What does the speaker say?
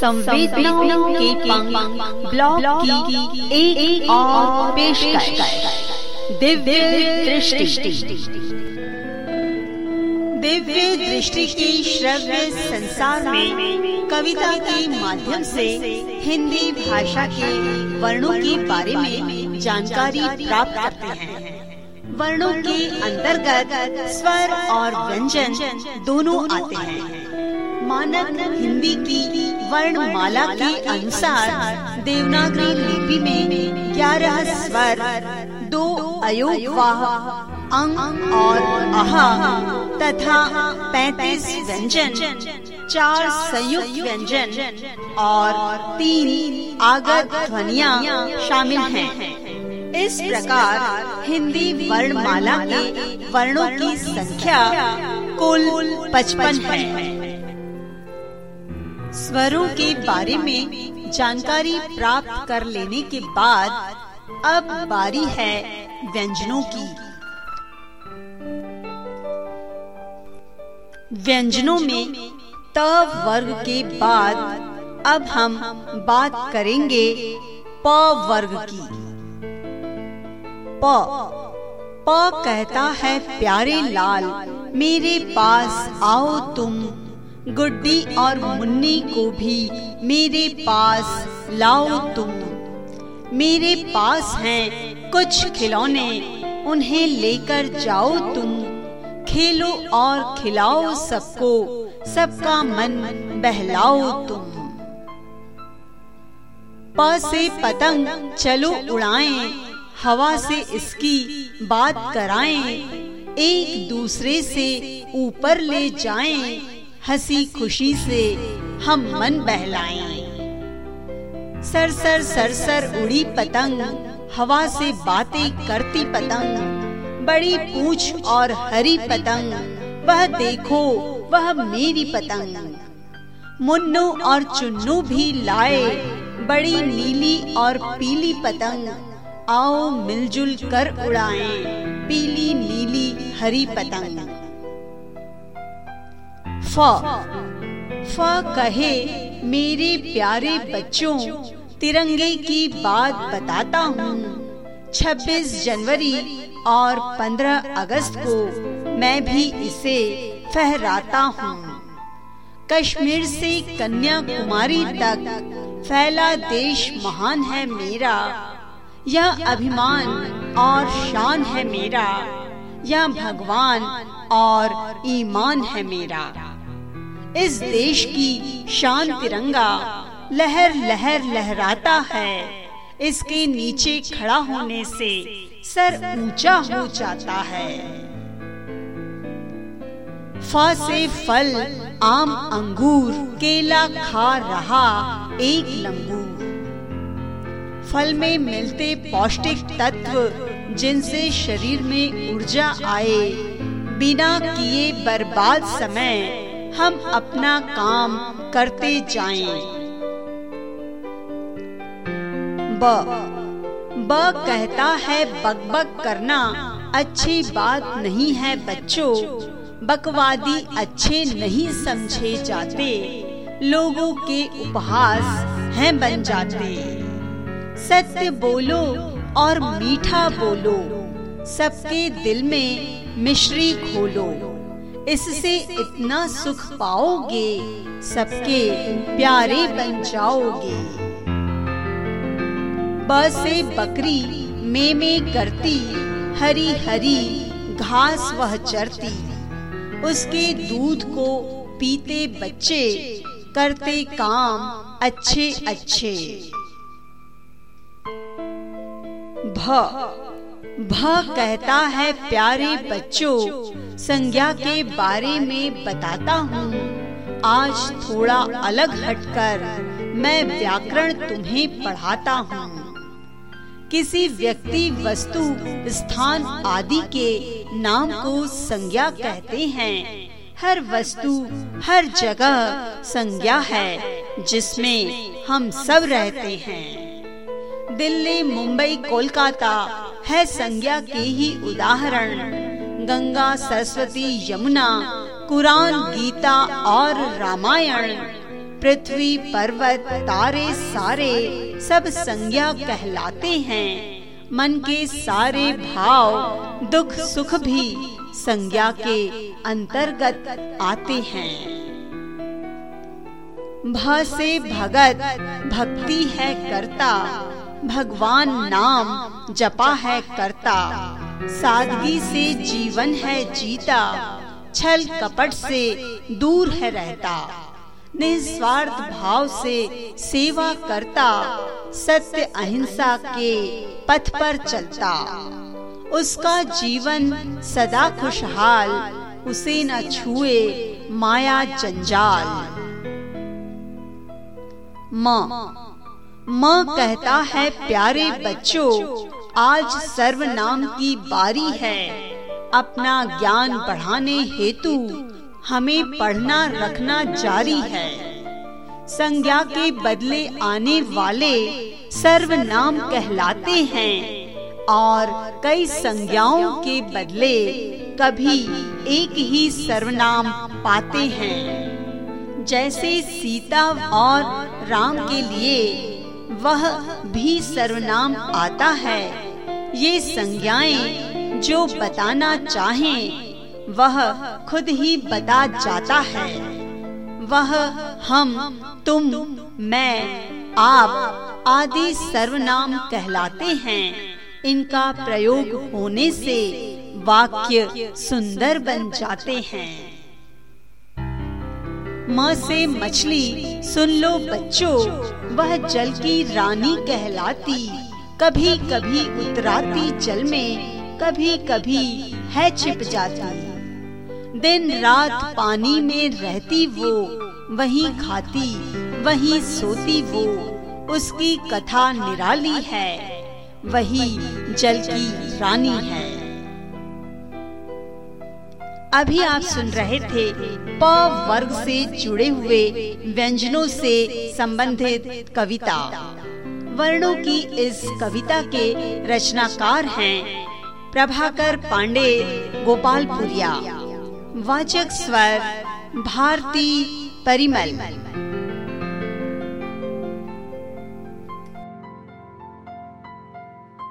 संवेदनाओं के ब्लॉग की, एक, और पेशकश। दिव्य दृष्टि। दिव्य दृष्टि की श्रव्य संसार में कविता के माध्यम से हिंदी भाषा के वर्णों के बारे में जानकारी प्राप्त करते हैं। वर्णों के अंतर्गत स्वर और व्यंजन दोनों आते हैं। मानक हिंदी की वर्णमाला के अनुसार देवनागरी लिपि में ग्यारह स्वर, दो अयोगवाह, अंग और आहा तथा पैतीस व्यंजन, चार संयुक्त व्यंजन और तीन आगत ध्वनिया शामिल हैं। इस प्रकार हिंदी वर्णमाला के वर्णों की संख्या कुल पचपन है स्वरों के बारे में जानकारी प्राप्त कर लेने के बाद अब बारी है व्यंजनों की। व्यंजनों में त वर्ग के बाद अब हम बात करेंगे प वर्ग की। प। प कहता है, प्यारे लाल, मेरे पास आओ तुम गुड्डी और मुन्नी को भी मेरे पास लाओ तुम। मेरे पास हैं कुछ खिलौने, उन्हें लेकर जाओ तुम। खेलो और खिलाओ सबको, सबका मन बहलाओ तुम। प से पतंग, चलो उड़ाएँ। हवा से इसकी बात कराएँ। एक दूसरे से ऊपर ले जाएँ। हँसी खुशी से हम मन बहलाएँ। सर सर सर सर उड़ी पतंग, हवा से बातें करती पतंग, बड़ी पूछ और हरी पतंग, वह देखो, वह मेरी पतंग। मुन्नू और चुन्नू भी लाए, बड़ी नीली और पीली पतंग, आओ मिलजुल कर उड़ाएँ, पीली, नीली, हरी पतंग। फ। कहे, मेरे प्यारे बच्चों, तिरंगे की बात बताता हूँ। 26 जनवरी और 15 अगस्त को मैं भी इसे फहराता हूँ। कश्मीर से कन्याकुमारी तक फैला देश महान है मेरा। यह अभिमान और शान है मेरा। यह भगवान और ईमान है मेरा। इस देश की शान तिरंगा लहर लहर लहराता है। इसके नीचे खड़ा होने से सर ऊँचा हो जाता है। फ से फल, आम अंगूर, केला खा रहा एक लंगूर। फल में मिलते पौष्टिक तत्व जिनसे शरीर में ऊर्जा आए। बिना किए बर्बाद समय हम अपना काम करते जाएँ। ब। ब कहता है, बकबक करना अच्छी बात नहीं है बच्चों। बकवादी अच्छे नहीं समझे जाते। लोगों के उपहास हैं बन जाते। सत्य बोलो और मीठा बोलो। सबके दिल में मिश्री खोलो। इससे इतना सुख पाओगे सबके प्यारे बन जाओगे। ब से बकरी में में करती हरी हरी घास वह चरती। उसके दूध को पीते बच्चे करते काम अच्छे अच्छे भ भ कहता है प्यारे बच्चों, संज्ञा के बारे में बताता हूँ। आज थोड़ा अलग हटकर मैं व्याकरण तुम्हें पढ़ाता हूँ। किसी व्यक्ति वस्तु, स्थान आदि के नाम को संज्ञा कहते हैं। हर वस्तु, हर जगह संज्ञा है, जिसमें हम सब रहते हैं। दिल्ली, मुंबई, कोलकाता है संज्ञा के ही उदाहरण। गंगा, सरस्वती, यमुना, कुरान, गीता और रामायण। पृथ्वी, पर्वत, तारे, सारे सब संज्ञा कहलाते हैं। मन के सारे भाव, दुख, सुख भी संज्ञा के अंतर्गत आते हैं। भ से भगत, भक्ति है करता। भगवान नाम जपा है करता। सादगी से जीवन है जीता। छल कपट से दूर है रहता। निस्वार्थ भाव से सेवा करता। सत्य अहिंसा के पथ पर चलता। उसका जीवन सदा खुशहाल, उसे न छुए माया जंजाल। माँ। माँ कहता है, प्यारे बच्चों आज सर्वनाम की बारी है। अपना ज्ञान बढ़ाने हेतु हमें पढ़ना, रखना जारी है। संज्ञा के बदले आने वाले सर्वनाम कहलाते हैं और कई संज्ञाओं के बदले कभी एक ही सर्वनाम पाते हैं। जैसे सीता और राम के लिए वह भी सर्वनाम आता है। ये संज्ञाएँ जो बताना चाहें, वह खुद ही बता जाता है। वह हम, तुम, मैं, आप आदि सर्वनाम कहलाते हैं। इनका प्रयोग होने से वाक्य सुंदर बन जाते हैं। माँ से मछली, सुन लो बच्चों, वह जल की रानी कहलाती। कभी कभी उतराती जल में कभी कभी है छिप जाती। दिन रात पानी में रहती वो, वहीं खाती, वहीं सोती वो, उसकी कथा निराली है, वही जल की रानी है। अभी आप सुन रहे थे प वर्ग से जुड़े हुए व्यंजनों से संबंधित कविता। वर्णों की इस कविता के रचनाकार हैं प्रभाकर पांडे गोपालपुरिया वाचक स्वर भारती परिमल।